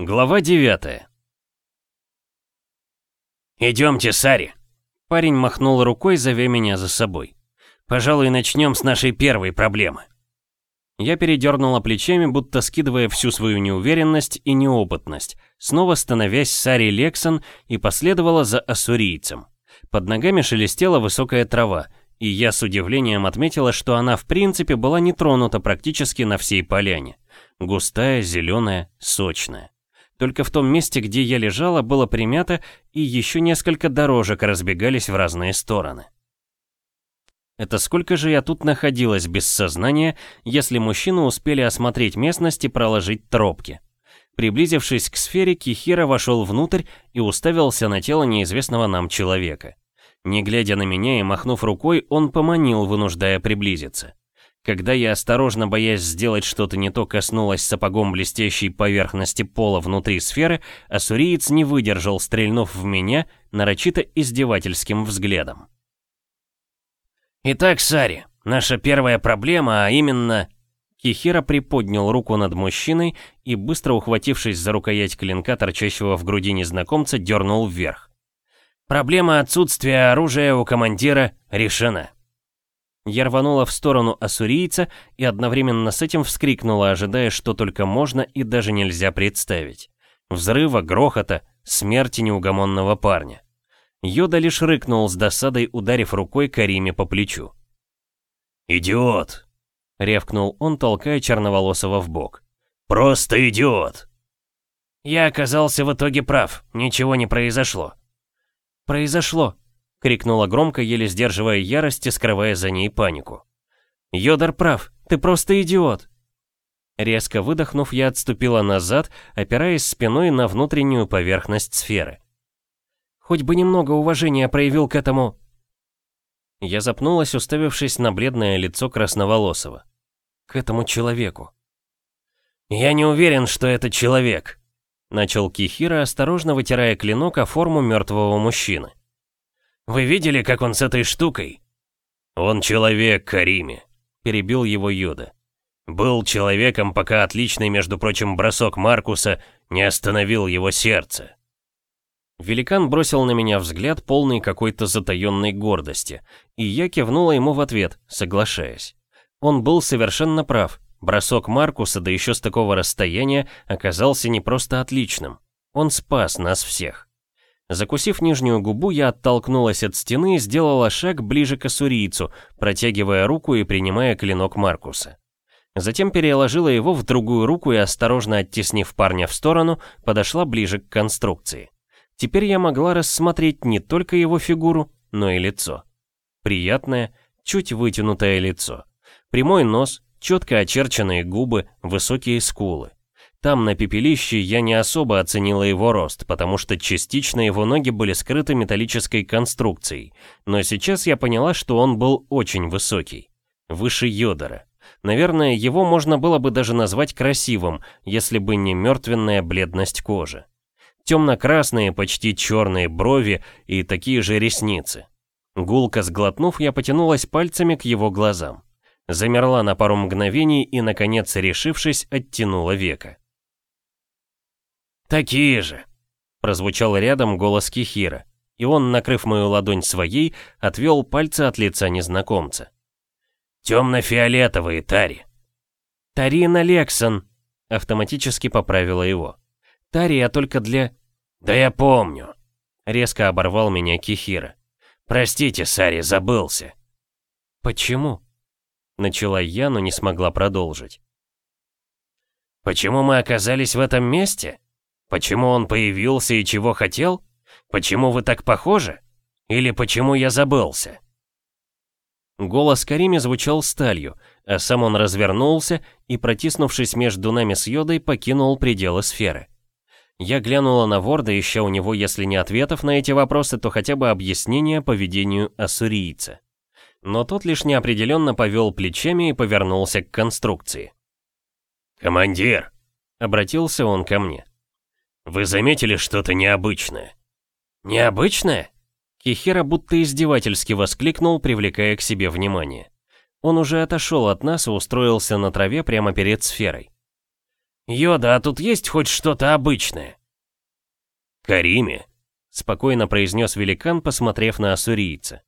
Глава 9 «Идемте, Сари!» Парень махнул рукой, зовя меня за собой. «Пожалуй, начнем с нашей первой проблемы». Я передернула плечами, будто скидывая всю свою неуверенность и неопытность, снова становясь Сари Лексон и последовала за ассурийцем. Под ногами шелестела высокая трава, и я с удивлением отметила, что она в принципе была не тронута практически на всей поляне. Густая, зеленая, сочная. Только в том месте, где я лежала, было примято, и еще несколько дорожек разбегались в разные стороны. Это сколько же я тут находилась без сознания, если мужчины успели осмотреть местность и проложить тропки? Приблизившись к сфере, Кихира вошел внутрь и уставился на тело неизвестного нам человека. Не глядя на меня и махнув рукой, он поманил, вынуждая приблизиться. Когда я осторожно, боясь сделать что-то не то, коснулась сапогом блестящей поверхности пола внутри сферы, ассуриец не выдержал, стрельнув в меня нарочито издевательским взглядом. «Итак, Сари, наша первая проблема, а именно...» Кихира приподнял руку над мужчиной и, быстро ухватившись за рукоять клинка, торчащего в груди незнакомца, дернул вверх. «Проблема отсутствия оружия у командира решена». Я рванула в сторону ассурийца и одновременно с этим вскрикнула, ожидая, что только можно и даже нельзя представить. Взрыва, грохота, смерти неугомонного парня. Йода лишь рыкнул с досадой, ударив рукой Кариме по плечу. «Идиот!» — ревкнул он, толкая черноволосого в бок. «Просто идиот!» Я оказался в итоге прав, ничего не произошло. «Произошло!» — крикнула громко, еле сдерживая ярость и скрывая за ней панику. «Йодар прав, ты просто идиот!» Резко выдохнув, я отступила назад, опираясь спиной на внутреннюю поверхность сферы. Хоть бы немного уважения проявил к этому... Я запнулась, уставившись на бледное лицо красноволосого. К этому человеку. «Я не уверен, что это человек», — начал Кихира, осторожно вытирая клинок о форму мертвого мужчины. Вы видели, как он с этой штукой?» «Он человек, Кариме», — перебил его Йода. «Был человеком, пока отличный, между прочим, бросок Маркуса не остановил его сердце». Великан бросил на меня взгляд, полный какой-то затаенной гордости, и я кивнула ему в ответ, соглашаясь. Он был совершенно прав. Бросок Маркуса, да еще с такого расстояния, оказался не просто отличным. Он спас нас всех. Закусив нижнюю губу, я оттолкнулась от стены и сделала шаг ближе к ассурийцу, протягивая руку и принимая клинок Маркуса. Затем переложила его в другую руку и, осторожно оттеснив парня в сторону, подошла ближе к конструкции. Теперь я могла рассмотреть не только его фигуру, но и лицо. Приятное, чуть вытянутое лицо. Прямой нос, четко очерченные губы, высокие скулы. Там, на пепелище, я не особо оценила его рост, потому что частично его ноги были скрыты металлической конструкцией, но сейчас я поняла, что он был очень высокий, выше Йодора. Наверное, его можно было бы даже назвать красивым, если бы не мертвенная бледность кожи. Темно-красные, почти черные брови и такие же ресницы. Гулко сглотнув, я потянулась пальцами к его глазам. Замерла на пару мгновений и, наконец, решившись, оттянула века. «Такие же!» Прозвучал рядом голос Кихира, и он, накрыв мою ладонь своей, отвел пальцы от лица незнакомца. «Темно-фиолетовые, Тари!» «Тарина Лексон!» Автоматически поправила его. «Тария только для...» «Да я помню!» Резко оборвал меня Кихира. «Простите, Сари, забылся!» «Почему?» Начала я, но не смогла продолжить. «Почему мы оказались в этом месте?» Почему он появился и чего хотел? Почему вы так похожи? Или почему я забылся?» Голос Кариме звучал сталью, а сам он развернулся и, протиснувшись между нами с Йодой, покинул пределы сферы. Я глянула на Ворда, ища у него, если не ответов на эти вопросы, то хотя бы объяснения поведению ассурийца. Но тот лишь неопределенно повел плечами и повернулся к конструкции. «Командир!» — обратился он ко мне. Вы заметили что-то необычное?» «Необычное?» Кихера будто издевательски воскликнул, привлекая к себе внимание. Он уже отошел от нас и устроился на траве прямо перед сферой. «Йода, а тут есть хоть что-то обычное?» «Кариме», — спокойно произнес великан, посмотрев на ассурийца.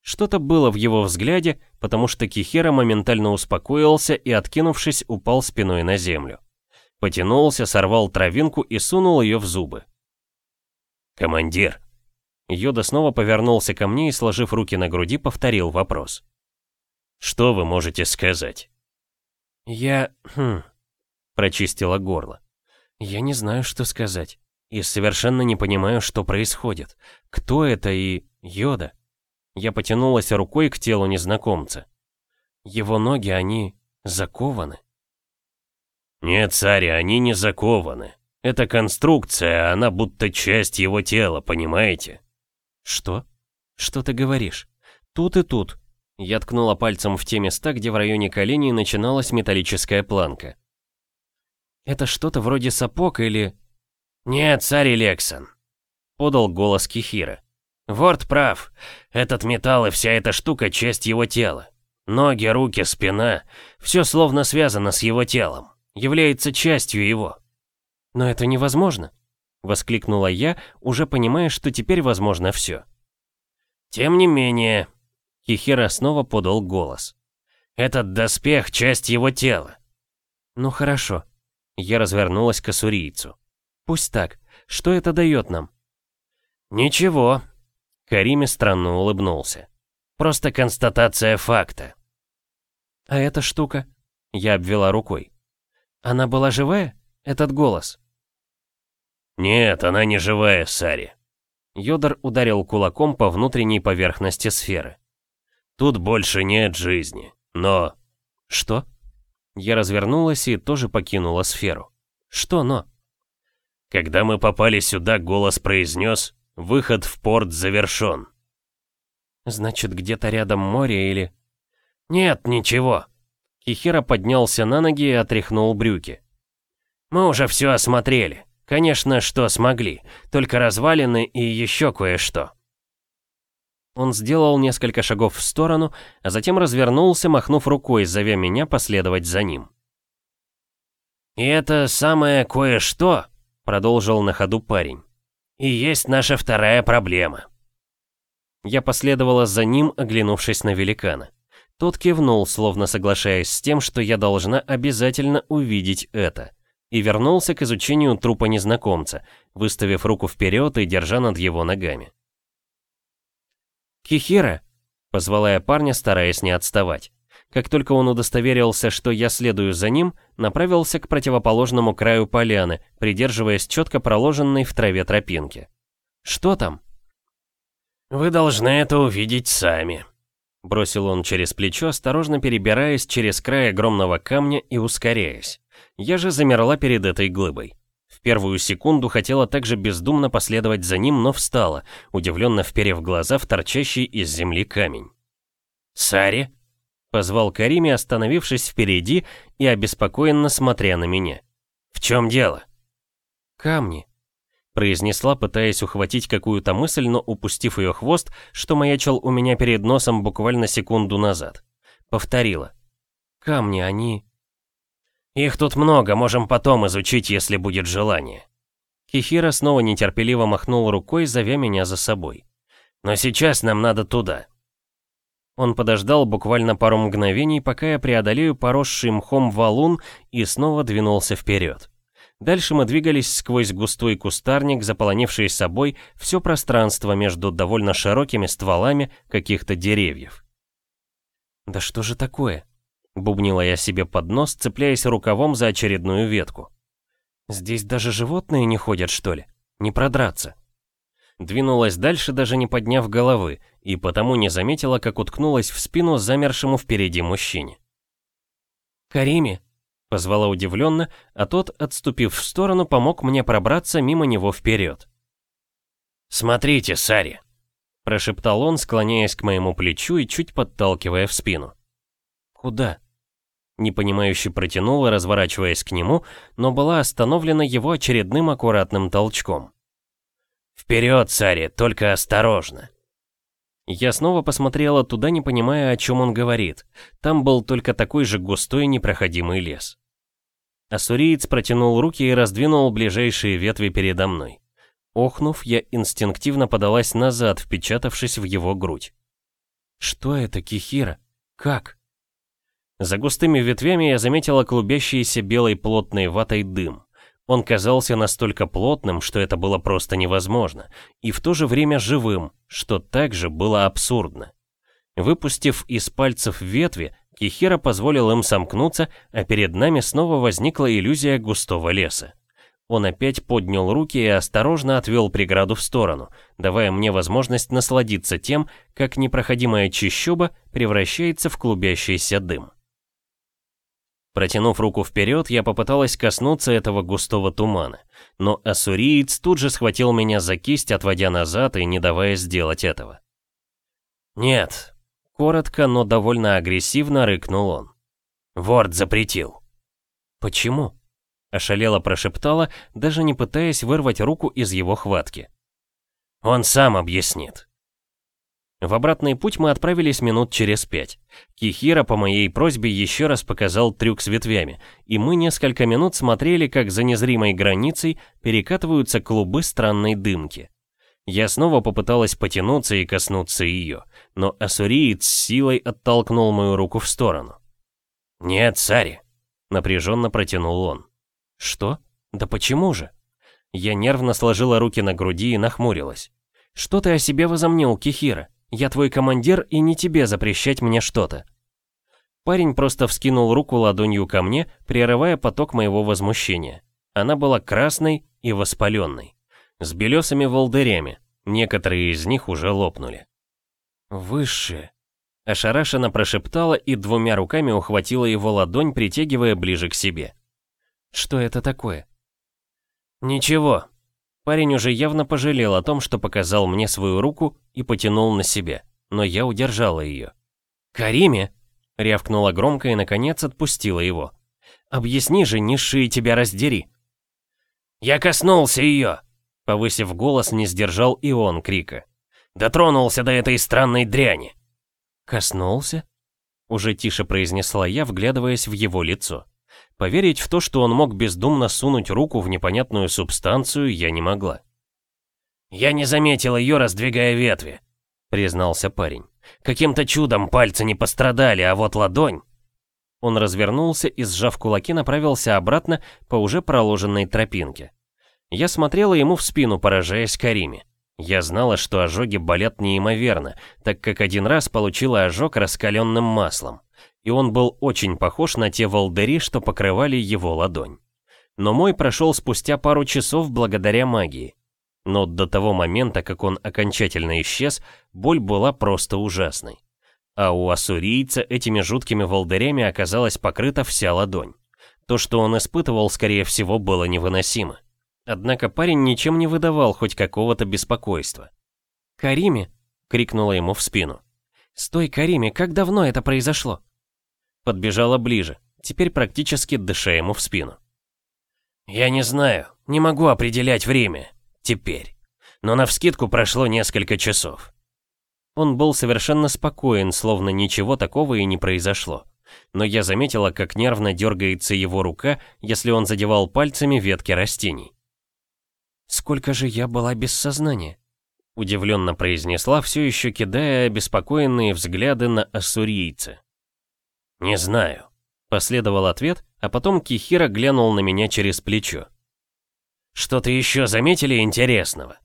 Что-то было в его взгляде, потому что Кихера моментально успокоился и, откинувшись, упал спиной на землю. Потянулся, сорвал травинку и сунул ее в зубы. «Командир!» Йода снова повернулся ко мне и, сложив руки на груди, повторил вопрос. «Что вы можете сказать?» «Я... хм...» Прочистила горло. «Я не знаю, что сказать. И совершенно не понимаю, что происходит. Кто это и... Йода?» Я потянулась рукой к телу незнакомца. Его ноги, они... закованы. «Нет, царь, они не закованы. Это конструкция, она будто часть его тела, понимаете?» «Что? Что ты говоришь? Тут и тут». Я ткнула пальцем в те места, где в районе коленей начиналась металлическая планка. «Это что-то вроде сапог или...» «Нет, царь Лексон», — подал голос Кихира. «Ворд прав. Этот металл и вся эта штука — часть его тела. Ноги, руки, спина — все словно связано с его телом. Является частью его». «Но это невозможно», — воскликнула я, уже понимая, что теперь возможно все. «Тем не менее...» — Кихира снова подал голос. «Этот доспех — часть его тела». «Ну хорошо», я развернулась к ассурийцу. «Пусть так. Что это дает нам?» «Ничего». Кариме странно улыбнулся. «Просто констатация факта». «А эта штука?» Я обвела рукой. «Она была живая? Этот голос?» «Нет, она не живая, Сари». Йодор ударил кулаком по внутренней поверхности сферы. «Тут больше нет жизни, но...» «Что?» Я развернулась и тоже покинула сферу. Что но? Когда мы попали сюда, голос произнес «Выход в порт завершен». Значит, где-то рядом море или... Нет, ничего. Кихера поднялся на ноги и отряхнул брюки. Мы уже все осмотрели. Конечно, что смогли. Только развалины и еще кое-что. Он сделал несколько шагов в сторону, а затем развернулся, махнув рукой, зовя меня последовать за ним. «И это самое кое-что», — продолжил на ходу парень, — «и есть наша вторая проблема». Я последовала за ним, оглянувшись на великана. Тот кивнул, словно соглашаясь с тем, что я должна обязательно увидеть это, и вернулся к изучению трупа незнакомца, выставив руку вперед и держа над его ногами. «Кихира!» — позвала я парня, стараясь не отставать. Как только он удостоверился, что я следую за ним, направился к противоположному краю поляны, придерживаясь четко проложенной в траве тропинки. «Что там?» «Вы должны это увидеть сами», — бросил он через плечо, осторожно перебираясь через край огромного камня и ускоряясь. Я же замерла перед этой глыбой. В первую секунду хотела также бездумно последовать за ним, но встала, удивленно вперев глаза в торчащий из земли камень. «Сари?» — позвал Карими, остановившись впереди и обеспокоенно смотря на меня. «В чем дело?» «Камни», — произнесла, пытаясь ухватить какую-то мысль, но упустив ее хвост, что маячил у меня перед носом буквально секунду назад. Повторила. «Камни, они...» Их тут много, можем потом изучить, если будет желание. Кихира снова нетерпеливо махнул рукой, зовя меня за собой. Но сейчас нам надо туда. Он подождал буквально пару мгновений, пока я преодолею поросший мхом валун и снова двинулся вперед. Дальше мы двигались сквозь густой кустарник, заполонивший собой все пространство между довольно широкими стволами каких-то деревьев. Да что же такое? Бубнила я себе под нос, цепляясь рукавом за очередную ветку. Здесь даже животные не ходят, что ли? Не продраться. Двинулась дальше, даже не подняв головы, и потому не заметила, как уткнулась в спину замершему впереди мужчине. «Карими!» — позвала удивленно, а тот, отступив в сторону, помог мне пробраться мимо него вперед. «Смотрите, Сари!» — прошептал он, склоняясь к моему плечу и чуть подталкивая в спину. «Куда?» Непонимающе протянула, разворачиваясь к нему, но была остановлена его очередным аккуратным толчком. «Вперед, цари, только осторожно!» Я снова посмотрела туда, не понимая, о чем он говорит. Там был только такой же густой непроходимый лес. Ассуриец протянул руки и раздвинул ближайшие ветви передо мной. Охнув, я инстинктивно подалась назад, впечатавшись в его грудь. «Что это, Кихира? Как?» За густыми ветвями я заметила клубящийся белой плотной ватой дым. Он казался настолько плотным, что это было просто невозможно, и в то же время живым, что также было абсурдно. Выпустив из пальцев ветви, Кихира позволил им сомкнуться, а перед нами снова возникла иллюзия густого леса. Он опять поднял руки и осторожно отвел преграду в сторону, давая мне возможность насладиться тем, как непроходимая чащоба превращается в клубящийся дым. Протянув руку вперед, я попыталась коснуться этого густого тумана, но ассуриец тут же схватил меня за кисть, отводя назад и не давая сделать этого. «Нет», — коротко, но довольно агрессивно рыкнул он. «Ворд запретил». «Почему?» Ошалела прошептала, даже не пытаясь вырвать руку из его хватки. «Он сам объяснит». В обратный путь мы отправились минут через пять. Кихира по моей просьбе еще раз показал трюк с ветвями, и мы несколько минут смотрели, как за незримой границей перекатываются клубы странной дымки. Я снова попыталась потянуться и коснуться ее, но Ассуриец с силой оттолкнул мою руку в сторону. «Нет, Сари», — напряженно протянул он. «Что? Да почему же?» Я нервно сложила руки на груди и нахмурилась. «Что ты о себе возомнил, Кихира? Я твой командир, и не тебе запрещать мне что-то». Парень просто вскинул руку ладонью ко мне, прерывая поток моего возмущения. Она была красной и воспаленной, с белесыми волдырями, некоторые из них уже лопнули. «Высшие», — ошарашенно прошептала и двумя руками ухватила его ладонь, притягивая ближе к себе. Что это такое? Ничего. Парень уже явно пожалел о том, что показал мне свою руку и потянул на себя, но я удержала ее. «Кариме!» — рявкнула громко и, наконец, отпустила его. «Объясни же, низшие тебя раздери!» «Я коснулся ее!» — повысив голос, не сдержал и он крика. «Дотронулся до этой странной дряни!» «Коснулся?» — уже тише произнесла я, вглядываясь в его лицо. Поверить в то, что он мог бездумно сунуть руку в непонятную субстанцию, я не могла. «Я не заметил ее, раздвигая ветви», — признался парень. «Каким-то чудом пальцы не пострадали, а вот ладонь...» Он развернулся и, сжав кулаки, направился обратно по уже проложенной тропинке. Я смотрела ему в спину, поражаясь Кариме. Я знала, что ожоги болят неимоверно, так как один раз получила ожог раскаленным маслом и он был очень похож на те волдыри, что покрывали его ладонь. Но мой прошел спустя пару часов благодаря магии. Но до того момента, как он окончательно исчез, боль была просто ужасной. А у ассурийца этими жуткими волдырями оказалась покрыта вся ладонь. То, что он испытывал, скорее всего, было невыносимо. Однако парень ничем не выдавал хоть какого-то беспокойства. «Кариме!» — крикнула ему в спину. «Стой, Кариме, как давно это произошло?» Подбежала ближе, теперь практически дыша ему в спину. «Я не знаю, не могу определять время. Теперь. Но навскидку прошло несколько часов». Он был совершенно спокоен, словно ничего такого и не произошло. Но я заметила, как нервно дергается его рука, если он задевал пальцами ветки растений. «Сколько же я была без сознания?» Удивленно произнесла, все еще кидая обеспокоенные взгляды на ассурийца. «Не знаю», — последовал ответ, а потом Кихира глянул на меня через плечо. «Что-то еще заметили интересного?»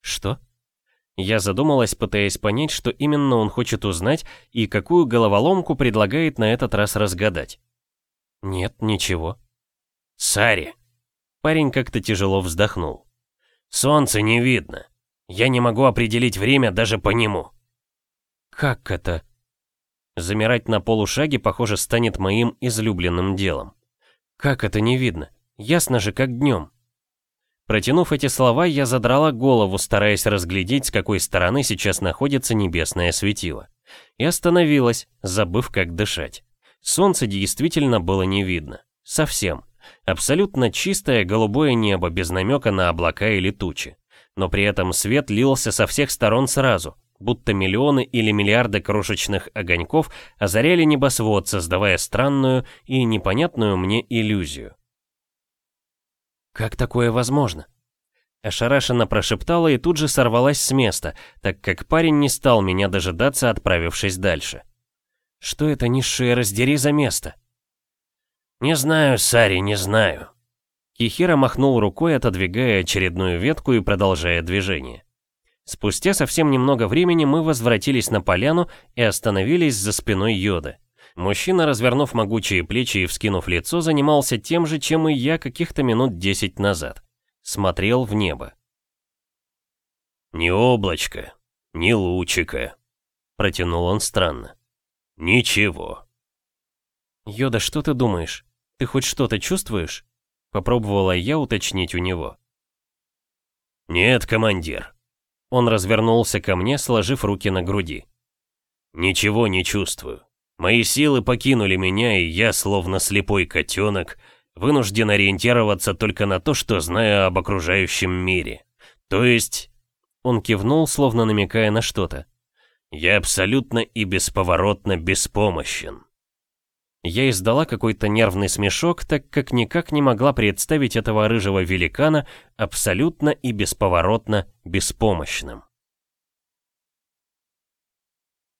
«Что?» Я задумалась, пытаясь понять, что именно он хочет узнать и какую головоломку предлагает на этот раз разгадать. «Нет, ничего». «Сари!» Парень как-то тяжело вздохнул. «Солнце не видно. Я не могу определить время даже по нему». «Как это?» Замирать на полушаге, похоже, станет моим излюбленным делом. Как это не видно? Ясно же, как днем. Протянув эти слова, я задрала голову, стараясь разглядеть, с какой стороны сейчас находится небесное светило. И остановилась, забыв, как дышать. Солнце действительно было не видно. Совсем. Абсолютно чистое голубое небо, без намека на облака или тучи. Но при этом свет лился со всех сторон сразу, будто миллионы или миллиарды крошечных огоньков озаряли небосвод, создавая странную и непонятную мне иллюзию. Как такое возможно? Ошарашенно прошептала и тут же сорвалась с места, так как парень не стал меня дожидаться, отправившись дальше. Что это низшее раздери за место? Не знаю, Сари, не знаю. Кихира махнул рукой, отодвигая очередную ветку и продолжая движение. Спустя совсем немного времени мы возвратились на поляну и остановились за спиной Йоды. Мужчина, развернув могучие плечи и вскинув лицо, занимался тем же, чем и я каких-то минут десять назад. Смотрел в небо. «Ни облачко, ни лучика», — протянул он странно. «Ничего». «Йода, что ты думаешь? Ты хоть что-то чувствуешь?» Попробовала я уточнить у него. «Нет, командир», он развернулся ко мне, сложив руки на груди. «Ничего не чувствую. Мои силы покинули меня, и я, словно слепой котенок, вынужден ориентироваться только на то, что знаю об окружающем мире. То есть...» Он кивнул, словно намекая на что-то. «Я абсолютно и бесповоротно беспомощен». Я издала какой-то нервный смешок, так как никак не могла представить этого рыжего великана абсолютно и бесповоротно беспомощным.